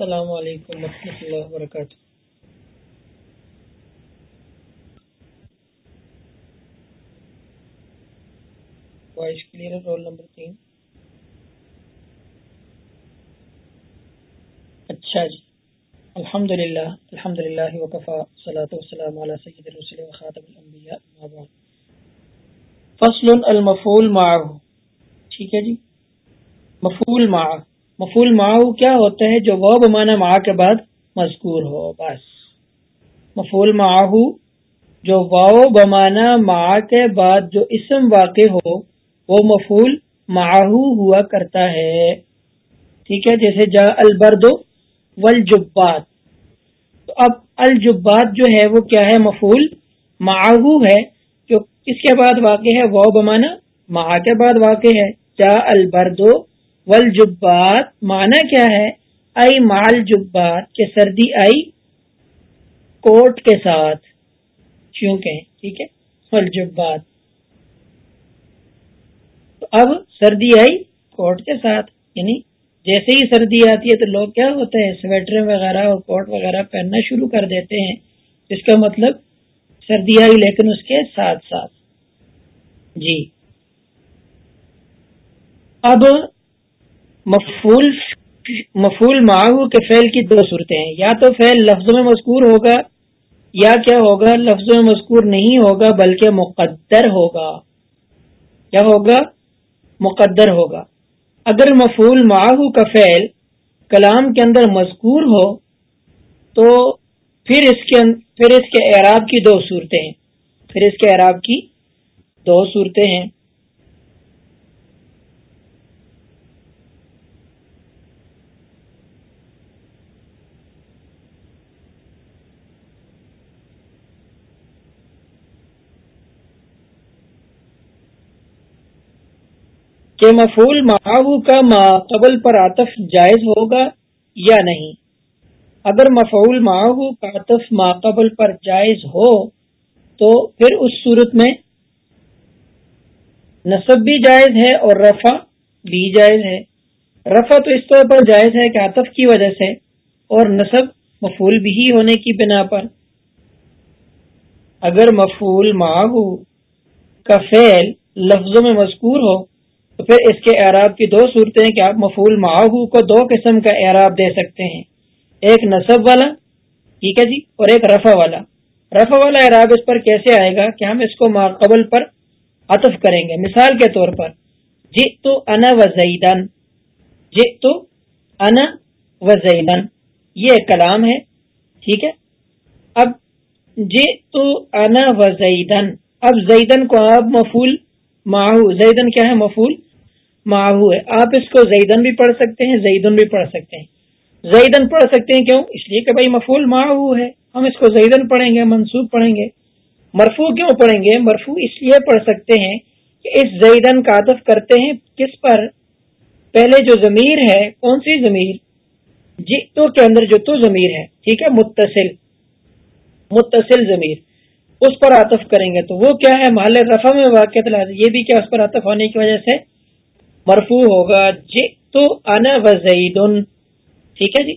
السلام علیکم ورحمۃ اللہ وبرکاتہ۔ وائس کلیئر رول نمبر تین۔ اچھا جی۔ الحمد للہ الحمد للہ وقفا صلاۃ وسلام علیہ سید الرسول وخاتم الانبیاء فصل المفول معه۔ ٹھیک ہے جی؟ مفول مع مفول معه کیا ہوتا ہے جو وہ بمانا مع کے بعد مذکور ہو؟ بس. مفول معه جو واو بمانا مع کے بعد جو اسم واقع ہو، وہ مفول معه ہوا کرتا ہے۔ ٹھیک ہے، جیسے جا البردو والجبات۔ تو اب الجبات جو ہے، وہ کیا ہے؟ مفول معاہو ہے، جو کس کے بعد واقع ہے وہ بمانا مع کے بعد واقع ہے۔ جا البردو والجبات معنی کیا ہے؟ ائی مال جبات کے سردی آئی کوٹ کے ساتھ۔ کیوں کہ ٹھیک ہے؟ والجبات۔ تو اب سردی آئی کوٹ کے ساتھ یعنی جیسے ہی سردی آتی ہے تو لوگ کیا ہوتے ہیں؟ سویٹر وغیرہ اور کوٹ وغیرہ پہننا شروع کر دیتے ہیں۔ اس کا مطلب سردی آئی لیکن اس کے ساتھ ساتھ۔ جی۔ اب مفول مفول معاہو کے فعل کی دو صورتیں ہیں۔ یا تو فعل لفظوں میں مذکور ہوگا، یا کیا ہوگا، لفظوں میں مذکور نہیں ہوگا، بلکہ مقدر ہوگا۔ کیا ہوگا؟ مقدر ہوگا۔ اگر مفول معاہو کا فعل کلام کے اندر مذکور ہو، تو پھر اس کے پھر اس کے اعراب کی دو صورتیں ہیں۔ پھر اس کے اعراب کی دو صورتیں ہیں۔ کہ مفول معاو کا ما قبل پر عطف جائز ہوگا یا نہیں۔ اگر مفول معاو کا عطف ما قبل پر جائز ہو، تو پھر اس صورت میں نصب بھی جائز ہے اور رفع بھی جائز ہے۔ رفع تو اس طور پر جائز ہے کہ عطف کی وجہ سے اور نصب مفول بھی ہونے کی بنا پر۔ اگر مفول معاو کا فعل لفظوں میں مذکور ہو تو پھر اس کے اعراب کی دو صورتیں کہ آپ مفول معاہو کو دو قسم کا اعراب دے سکتے ہیں۔ ایک نصب والا، ٹھیک ہے جی اور ایک رفع والا۔ رفع والا اعراب اس پر کیسے آئے گا کہ ہم اس کو ماقبل پر عطف کریں گے، مثال کے طور پر۔ جی تو انا و زیدن۔ جی تو انا و زیدن۔ یہ ایک کلام ہے، ٹھیک ہے۔ اب جی تو انا و زیدن۔ اب زیدن کو آپ مفول ماہو زیدن کیا ہے مفول؟ معاہو ہے آپ اس کو زیدن بھی پڑھ سکتے ہیں، زیدن بھی پڑھ سکتے ہیں۔ زیدن پڑھ سکتے ہیں کیوں؟ اس لیے کہ بھائی مفول معاہو ہے۔ ہم اس کو زیدن پڑھیں گے منصوب پڑھیں گے۔ مرفو کیوں پڑھیں گے؟ مرفو اس لیے پڑھ سکتے ہیں کہ اس زیدن کا عطف کرتے ہیں۔ کس پر؟ پہلے جو ضمیر ہے، کون سی ضمیر؟ جی تو کے اندر جو تو ضمیر ہے، ٹھیک ہے؟ متصل متصل ضمیر۔ اس پر عطف کریں گے تو وہ کیا ہے؟ محل رفع میں واقع یہ بھی کیا اس پر عطف ہونے کی وجہ سے؟ مرفو ہوگا. جی تو انا وزیدن ٹھیک ہے جی؟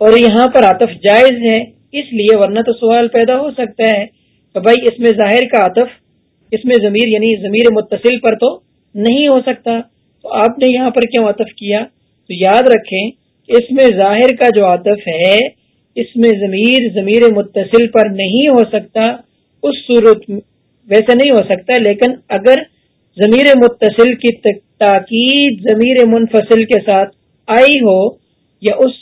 اور یہاں پر عطف جائز ہے، اس لیے ورنہ تو سوال پیدا ہو سکتا ہے تو بھائی اس میں ظاہر کا عطف، اس میں ضمیر یعنی ضمیر متصل پر تو نہیں ہو سکتا۔ تو آپ نے یہاں پر کیوں عطف کیا؟ تو یاد رکھیں اس میں ظاہر کا جو عطف ہے، اس میں ضمیر ضمیر متصل پر نہیں ہو سکتا۔ اس صورت ویسے نہیں ہو سکتا، لیکن اگر ضمیر متصل کی تاکید ضمیر منفصل کے ساتھ آئی ہو یا اس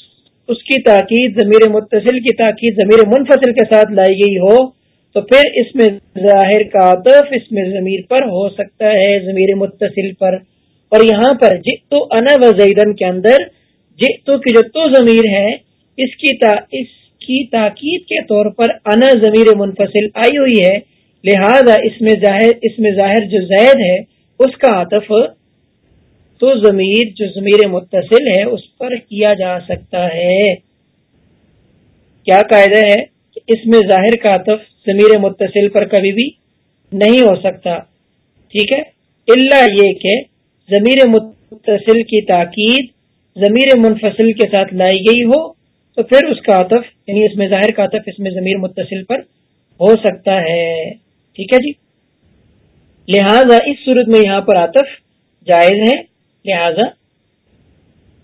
اس کی تاکید ضمیر متصل کی تاکید ضمیر منفصل کے ساتھ لائی گئی ہو، تو پھر اس میں ظاہر کا عطف اس میں ضمیر پر ہو سکتا ہے، ضمیر متصل پر۔ اور یہاں پر جتو انا و زیدن کے اندر جتو کی جو تو ضمیر ہے، اس کی تا اس کی تاکید کے طور پر انا ضمیر منفصل آئی ہوئی ہے۔ لہذا اس میں ظاہر اس میں ظاہر جو زید ہے، اس کا عطف تو ضمیر جو ضمیر متصل ہے، اس پر کیا جا سکتا ہے؟ کیا قاعدہ ہے کہ اس میں ظاہر کا عطف ضمیر متصل پر کبھی بھی نہیں ہو سکتا؟ ٹھیک ہے؟ اللہ یہ کہ ضمیر متصل کی تاکید ضمیر منفصل کے ساتھ لائی گئی ہو، تو پھر اس کا عطف یعنی اس میں ظاہر کا عطف اس میں ضمیر متصل پر ہو سکتا ہے۔ ٹھیک ہے جی؟ لہذا اس صورت میں یہاں پر عطف جائز ہے۔ لہذا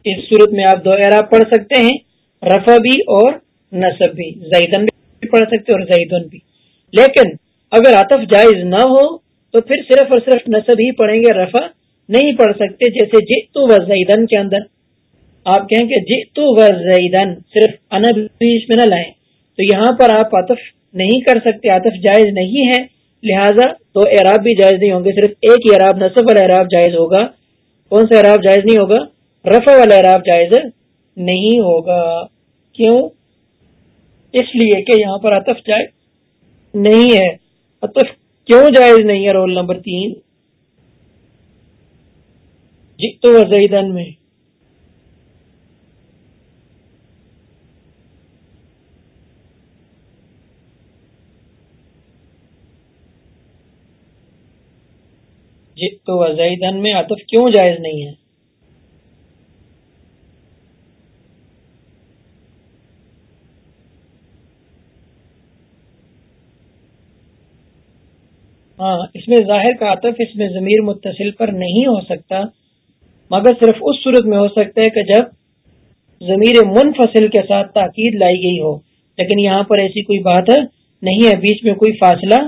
اس صورت میں آپ دو اعراب پڑھ سکتے ہیں، رفع بھی اور نصب بھی۔ زیدن بھی پڑھ سکتے اور زیدن بھی۔ لیکن اگر عطف جائز نہ ہو، تو پھر صرف اور صرف نصب ہی پڑھیں گے، رفع نہیں پڑھ سکتے۔ جیسے جیتو و زیدن کے اندر۔ آپ کہیں کہ جیتو و زیدن، صرف انب بیچ میں نہ لائیں۔ تو یہاں پر آپ عطف نہیں کر سکتے عطف جائز نہیں ہے۔ لہٰذا تو اعراب بھی جائز نہیں ہوں گے، صرف ایک ہی اعراب نصب والا اعراب جائز ہوگا۔ کون سا اعراب جائز نہیں ہوگا؟ رفع والا اعراب جائز نہیں ہوگا۔ کیوں؟ اس لیے کہ یہاں پر عطف جائز نہیں ہے۔ عطف کیوں جائز نہیں ہے؟ رول نمبر تین۔ جی تو میں جی تو وزیدن میں عطف کیوں جائز نہیں ہے؟ ہاں اس میں ظاہر کا عطف اس میں ضمیر متصل پر نہیں ہو سکتا، مگر صرف اس صورت میں ہو سکتا ہے کہ جب ضمیر منفصل کے ساتھ تاکید لائی گئی ہو۔ لیکن یہاں پر ایسی کوئی بات نہیں ہے، بیچ میں کوئی فاصلہ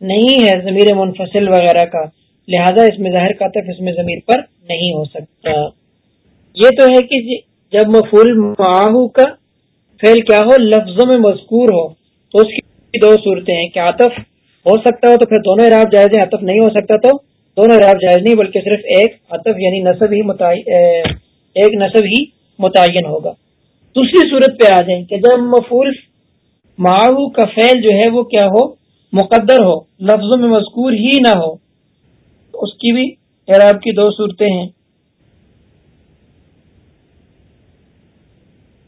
نہیں ہے ضمیر منفصل وغیرہ کا۔ لہذا اس میں ظاہر کا اس میں ضمیر پر نہیں ہو سکتا۔ یہ تو ہے کہ جی، جب مفول معاہو کا فعل کیا ہو، لفظوں میں مذکور ہو، تو اس کی دو صورتیں ہیں کہ عطف ہو سکتا ہو تو پھر دونوں اعراب جائز ہیں، عطف نہیں ہو سکتا تو دونوں اعراب جائز نہیں، بلکہ صرف ایک عطف یعنی نصب ہی ایک نصب ہی متعین ہوگا۔ دوسری صورت پہ آ جائیں کہ جب مفول معاو کا فعل جو ہے وہ کیا ہو، مقدر ہو، لفظوں میں مذکور ہی نہ ہو اس کی بھی اعراب کی دو صورتیں ہیں۔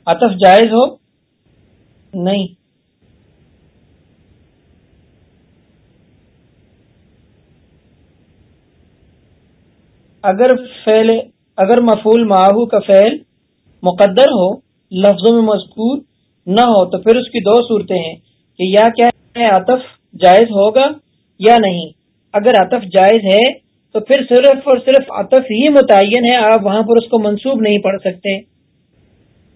عطف جائز ہو؟ نہیں۔ اگر فعل اگر مفول معاہو کا فعل مقدر ہو، لفظوں میں مذکور نہ ہو، تو پھر اس کی دو صورتیں ہیں کہ یا کیا ہے عطف جائز ہوگا یا نہیں۔ اگر عطف جائز ہے، تو پھر صرف اور صرف عطف ہی متعین ہے، آپ وہاں پر اس کو منسوب نہیں پڑھ سکتے۔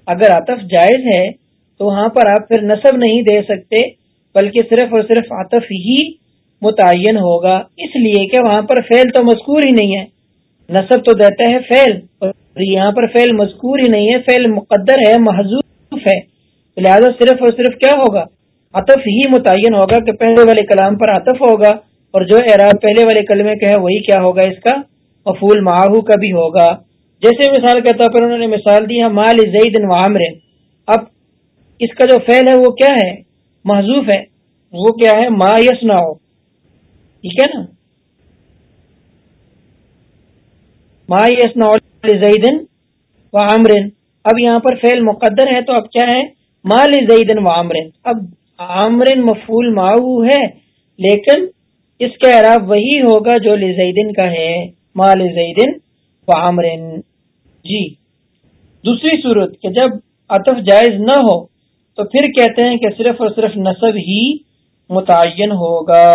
اگر عطف جائز ہے، تو وہاں پر آپ پھر نصب نہیں دے سکتے، بلکہ صرف اور صرف عطف ہی متعین ہوگا۔ اس لیے کہ وہاں پر فعل تو مذکور ہی نہیں ہے۔ نصب تو دیتا ہے فیل اور یہاں پر فیل مذکور ہی نہیں ہے فیل مقدر ہے محضوف ہے۔ لہذا صرف اور صرف کیا ہوگا؟ عطف ہی متعین ہوگا کہ پہلے والے کلام پر عطف ہوگا۔ اور جو اعراب پہلے والے کلمے کا ہے وہی کیا ہوگا اس کا؟ مفول معاہو کا بھی ہوگا۔ جیسے مثال کے طور پر انہوں نے مثال دی ہے مال زید عامر اب اس کا جو فعل ہے، وہ کیا ہے؟ محضوف ہے۔ وہ کیا ہے؟ ما یس نہ ہو ٹھیک ہے نا؟ زیدن و عامرن اب یہاں پر فعل مقدر ہے تو اب کیا ہے؟ مال زیدن و عامرن اب عامرن مفول معو ہے، لیکن اس کا اعراب وہی ہوگا جو لزیدن کا ہے، مال زیدن و جی۔ دوسری صورت کہ جب عطف جائز نہ ہو، تو پھر کہتے ہیں کہ صرف اور صرف نصب ہی متعین ہوگا۔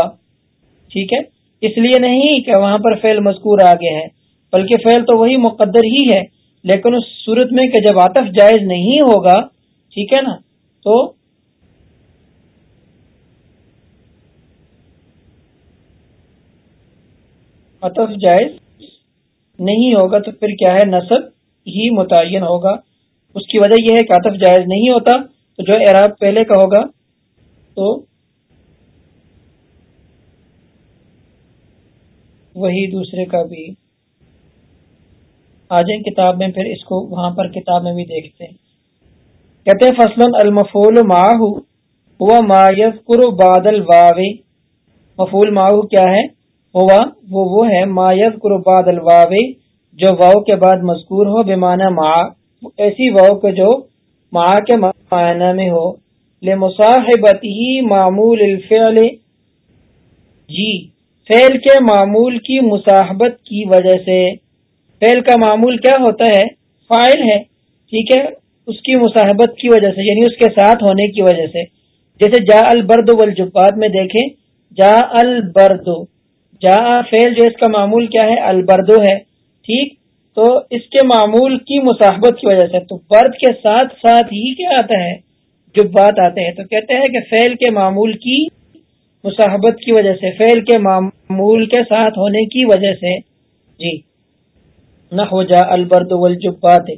ٹھیک ہے؟ اس لیے نہیں کہ وہاں پر فعل مذکور آگے ہے بلکہ فعل تو وہی مقدر ہی ہے۔ لیکن اس صورت میں کہ جب عطف جائز نہیں ہوگا، ٹھیک ہے نا؟ تو عطف جائز نہیں ہوگا تو پھر کیا ہے؟ نصب ہی متعین ہوگا۔ اس کی وجہ یہ ہے کہ عطف جائز نہیں ہوتا، تو جو اعراب پہلے کا ہوگا، تو وہی دوسرے کا بھی۔ آ جائیں کتاب میں، پھر اس کو وہاں پر کتاب میں بھی دیکھتے ہیں۔ کہتے فصل المفول ماہو ہوا ما یذکر بعد الواو۔ مفول ماہو کیا ہے؟ ہوا، وہ وہ ہے، ما یذکر بعد الواو، جو واو کے بعد مذکور ہو، بمعنی ما، ایسی واو کے جو ما کے معنی میں ہو۔ لمصاحبته معمول الفعل جی فعل کے معمول کی مصاحبت کی وجہ سے۔ فعل کا معمول کیا ہوتا ہے؟ فائل ہے، ٹھیک ہے، اس کی مصاحبت کی وجہ سے یعنی اس کے ساتھ ہونے کی وجہ سے۔ جیسے جا البرد والجبات میں دیکھیں، جا البردو جا فیل جو اس کا معمول کیا ہے؟ البردو ہے۔ ٹھیک؟ تو اس کے معمول کی مصاحبت کی وجہ سے۔ تو برد کے ساتھ ساتھ ہی کیا آتا ہے؟ جبات آتے ہیں۔ تو کہتے ہیں کہ فیل کے معمول کی مصاحبت کی وجہ سے فیل کے معمول کے ساتھ ہونے کی وجہ سے۔ جی۔ نہ ہو جا البرد والجبات۔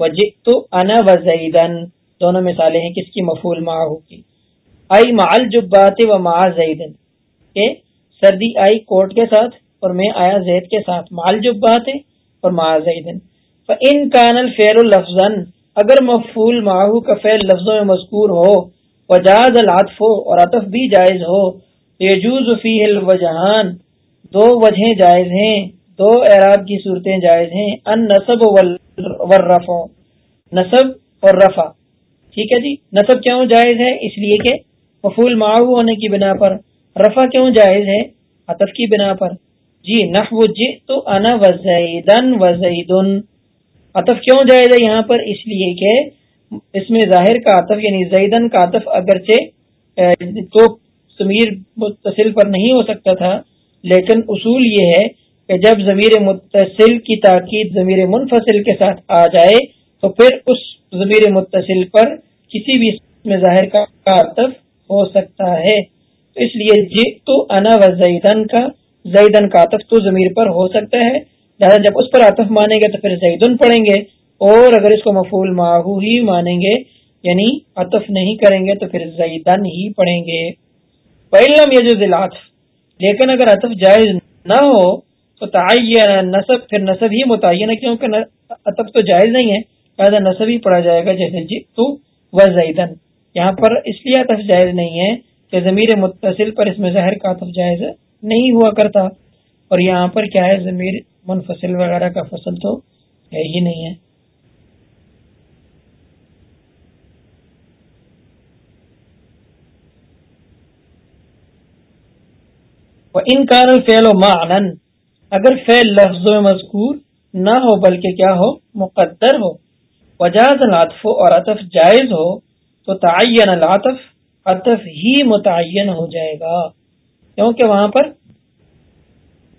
وجئت انا وزیدن دونوں مثالیں ہیں کس کی؟ مفول معاہو کی۔ آئی مع الجبات و مع زیدن۔ کہ سردی آئی کوٹ کے ساتھ اور میں آیا زید کے ساتھ۔ مع الجبات اور مع زیدن۔ فان کان الفعل لفظا، اگر مفول معاہو کا فعل لفظوں میں مذکور ہو، وجاز العطف اور عطف بھی جائز ہو، یجوز فیہ الوجہان۔ دو وجہیں جائز ہیں، دو اعراب کی صورتیں جائز ہیں۔ ان نصب والرفع۔ نصب اور رفع۔ ٹھیک ہے جی؟ نصب کیوں جائز ہے؟ اس لیے کہ مفول معاو ہونے کی بنا پر رفع کیوں جائز ہے؟ عطف کی بنا پر۔ جی نحو جی تو انا وزیدن وزیدن عطف کیوں جائز ہے یہاں پر؟ اس لیے کہ اس میں ظاہر کا عطف یعنی زیدن کا عطف اگرچہ تو ضمیر متصل پر نہیں ہو سکتا تھا، لیکن اصول یہ ہے کہ جب ضمیر متصل کی تاکید ضمیر منفصل کے ساتھ آ جائے، تو پھر اس ضمیر متصل پر کسی بھی میں ظاہر کا عطف ہو سکتا ہے۔ اس لیے جی تو انا و زیدن کا زیدن کا عطف تو ضمیر پر ہو سکتا ہے۔ لہٰذا جب اس پر عطف مانیں گے تو پھر زیدن پڑھیں گے۔ اور اگر اس کو مفول ماہو ہی مانیں گے یعنی عطف نہیں کریں گے تو پھر زیدن ہی پڑھیں گے۔ پہلم یہ جو لیکن اگر عطف جائز نہ ہو تو تعین نصب پھر نصب ہی متعین ہے، کیونکہ اتب تو جائز نہیں ہے۔ لہٰذا نصب ہی پڑھا جائے گا، جیسے جی تو وزیدن یہاں پر اس لیے اتف جائز نہیں ہے کہ ضمیر متصل پر اس میں زہر کا اتف جائز نہیں ہوا کرتا اور یہاں پر کیا ہے؟ ضمیر منفصل وغیرہ کا فصل تو ہے ہی نہیں ہے۔ ان کار فیل و معن اگر فعل لفظ میں مذکور نہ ہو بلکہ کیا ہو؟ مقدر ہو۔ وجاز العطف اور عطف جائز ہو تو تعین العطف عطف ہی متعین ہو جائے گا۔ کیونکہ وہاں پر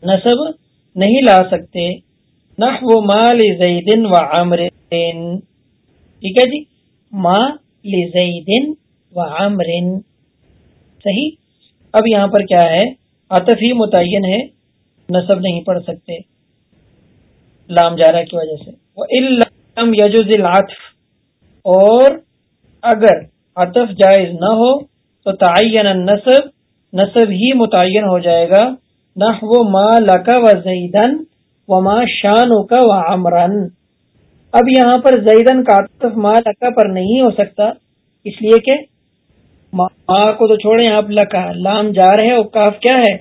نصب نہیں لا سکتے۔ نحو مال زیدن و عمر ٹھیک ہے جی؟ ما لزیدن و عمر صحیح؟ اب یہاں پر کیا ہے؟ عطف ہی متعین ہے، نصب نہیں پڑھ سکتے۔ لام جارا کی وجہ سے۔ وہ علم یجز العطف۔ اور اگر عطف جائز نہ ہو تو تعین النصب، نصب ہی متعین ہو جائے گا۔ نہ وہ ماں لکا و زیدن و ماں شان کا و عمرن۔ اب یہاں پر زیدن کا عطف ماں لکا پر نہیں ہو سکتا، اس لیے کہ ماں کو تو چھوڑیں آپ لکا لام جار ہے اور کاف کیا ہے؟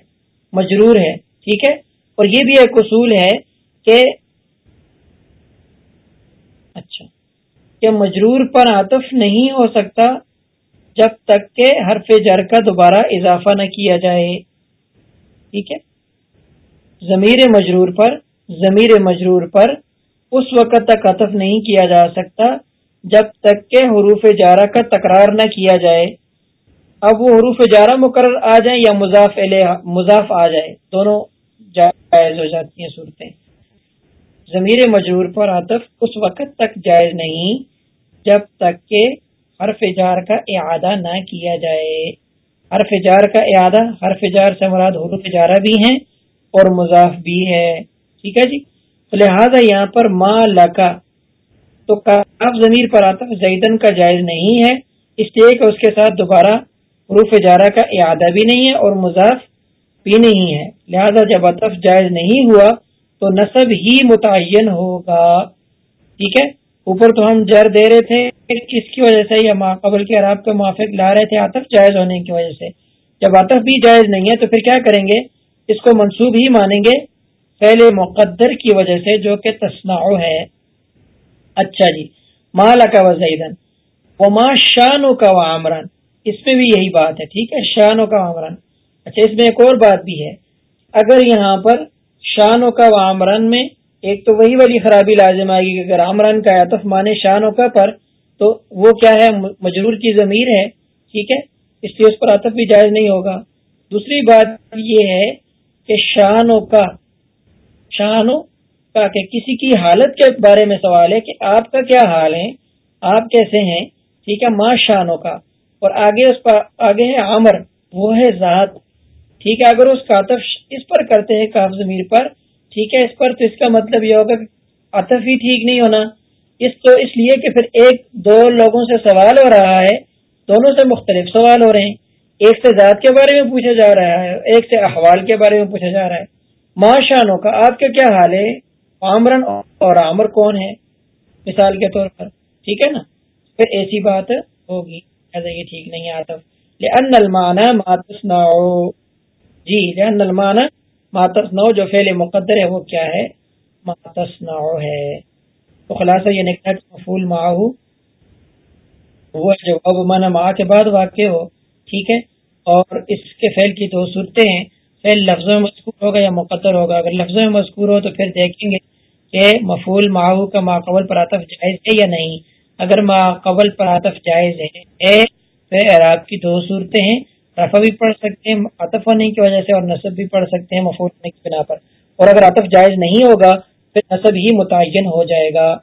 مجرور ہے، ٹھیک ہے؟ اور یہ بھی ایک اصول ہے کہ اچھا کہ مجرور پر عطف نہیں ہو سکتا جب تک کہ حرف جر کا دوبارہ اضافہ نہ کیا جائے۔ ٹھیک ہے؟ ضمیر مجرور پر، ضمیر مجرور پر اس وقت تک عطف نہیں کیا جا سکتا جب تک کہ حروف جارہ کا تکرار نہ کیا جائے۔ اب وہ حروف جارہ مقرر آ جائیں یا مضاف مضاف آ جائے۔ دونوں جائز ہو جاتی ہیں صورتیں۔ ضمیر مجرور پر عطف اس وقت تک جائز نہیں جب تک کہ حرف جار کا اعادہ نہ کیا جائے۔ حرف جار کا اعادہ، حرف جار سے مراد حروف جارہ بھی ہیں اور مضاف بھی ہے ٹھیک ہے جی؟ تو لہٰذا یہاں پر ما لکا، تو کاف ضمیر پر عطف زیدن کا جائز نہیں ہے۔ اس لیے کہ اس کے ساتھ دوبارہ حروف جارہ کا اعادہ بھی نہیں ہے اور مضاف بھی نہیں ہے۔ لہذا جب اطف جائز نہیں ہوا، تو نصب ہی متعین ہوگا۔ ٹھیک ہے؟ اوپر تو ہم جر دے رہے تھے۔ کس کی وجہ سے یا قبل کے عراب کے موافق لا رہے تھے عطف جائز ہونے کی وجہ سے۔ جب عطف بھی جائز نہیں ہے تو پھر کیا کریں گے؟ اس کو منسوب ہی مانیں گے پہلے مقدر کی وجہ سے، جو کہ تصنع ہے۔ اچھا جی۔ مالا کا وزیدن وہ ماں شانو کا و عمران اس میں بھی یہی بات ہے، ٹھیک ہے؟ شانو کا عمران اچھا اس میں ایک اور بات بھی ہے۔ اگر یہاں پر شانوں کا و میں ایک تو وہی والی خرابی لازم آئے گی کہ اگر عمران کا عطف مانے شانوں کا پر تو وہ کیا ہے؟ مجرور کی ضمیر ہے، ٹھیک ہے؟ اس لیے اس پر عطف بھی جائز نہیں ہوگا۔ دوسری بات یہ ہے کہ شانوں کا شانوں کا کہ کسی کی حالت کے بارے میں سوال ہے کہ آپ کا کیا حال ہے؟ آپ کیسے ہیں؟ ٹھیک ہے؟ ماں شانوں کا۔ اور آگے اس پر آگے ہے عمر، وہ ہے ذات۔ ٹھیک ہے؟ اگر اس کا عطف اس پر کرتے ہیں کاف ضمیر پر، ٹھیک ہے؟ اس پر تو اس کا مطلب یہ ہوگا کہ عطف ہی ٹھیک نہیں ہونا۔ اس تو اس لیے کہ پھر ایک دو لوگوں سے سوال ہو رہا ہے، دونوں سے مختلف سوال ہو رہے ہیں۔ ایک سے ذات کے بارے میں پوچھا جا رہا ہے، ایک سے احوال کے بارے میں پوچھا جا رہا ہے۔ ماں کا، آپ کا کیا حال ہے؟ عامرن اور عامر کون ہے؟ مثال کے طور پر، ٹھیک ہے نا؟ پھر ایسی بات ہوگی۔ ایسا یہ ٹھیک نہیں آتا لأن المانا ماتس جی لأن المانا ماتس جو فعل مقدر ہے، وہ کیا ہے؟ ماتس ہے۔ تو خلاصہ یہ نکلا کہ مفول معاہو وہ جواب مانا ماں کے بعد واقع ہو، ٹھیک ہے؟ اور اس کے فعل کی دو صورتیں ہیں۔ فعل لفظ میں مذکور ہوگا یا مقدر ہوگا؟ اگر لفظ میں مذکور ہو تو پھر دیکھیں گے کہ مفول معاہو کا ماقبل پر عطف جائز ہے یا نہیں۔ اگر ماقبل پر عطف جائز ہے تو کی دو صورتیں ہیں۔ رفع بھی پڑھ سکتے ہیں، عطف ہونے کی وجہ سے اور نصب بھی پڑھ سکتے ہیں مفول ہونے کی بنا پر۔ اور اگر عطف جائز نہیں ہوگا پھر نصب ہی متعین ہو جائے گا۔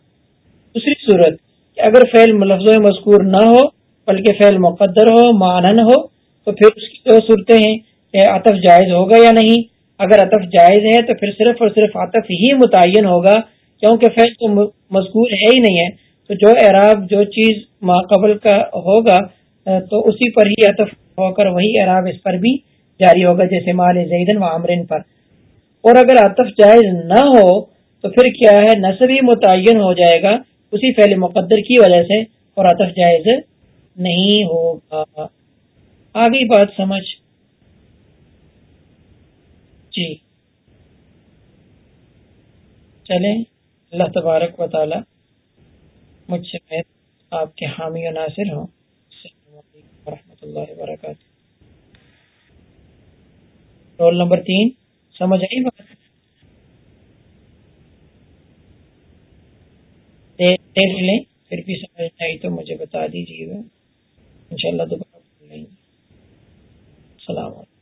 دوسری صورت کہ اگر فعل لفظ مذکور نہ ہو، بلکہ فعل مقدر ہو معنن ہو، تو پھر اس کی دو صورتیں ہیں، کہ عطف جائز ہوگا یا نہیں۔ اگر عطف جائز ہے، تو پھر صرف اور صرف عطف ہی متعین ہوگا، کیونکہ فعل تو مذکور ہے ہی نہیں ہے۔ تو جو اعراب، جو چیز ماقبل کا ہوگا تو اسی پر ہی عطف ہو کر وہی اعراب اس پر بھی جاری ہوگا، جیسے مال زیدن و عمرن پر۔ اور اگر عطف جائز نہ ہو تو پھر کیا ہے؟ نصب ہی متعین ہو جائے گا اسی فعل مقدر کی وجہ سے اور عطف جائز نہیں ہوگا۔ آگے بات سمجھ۔ جی۔ چلیں۔ اللہ تبارک و تعالی مجھ سے آپ کے حامی و ناصر ہوں۔ السلام علیکم ورحمۃ اللہ وبرکاتہ۔ رول نمبر تین۔ سمجھ آئی بات؟ دیکھ لیں پھر بھی سمجھ آئی تو مجھے بتا دیجیے گا۔ ان شاء اللہ دوبارہ السلام علیکم۔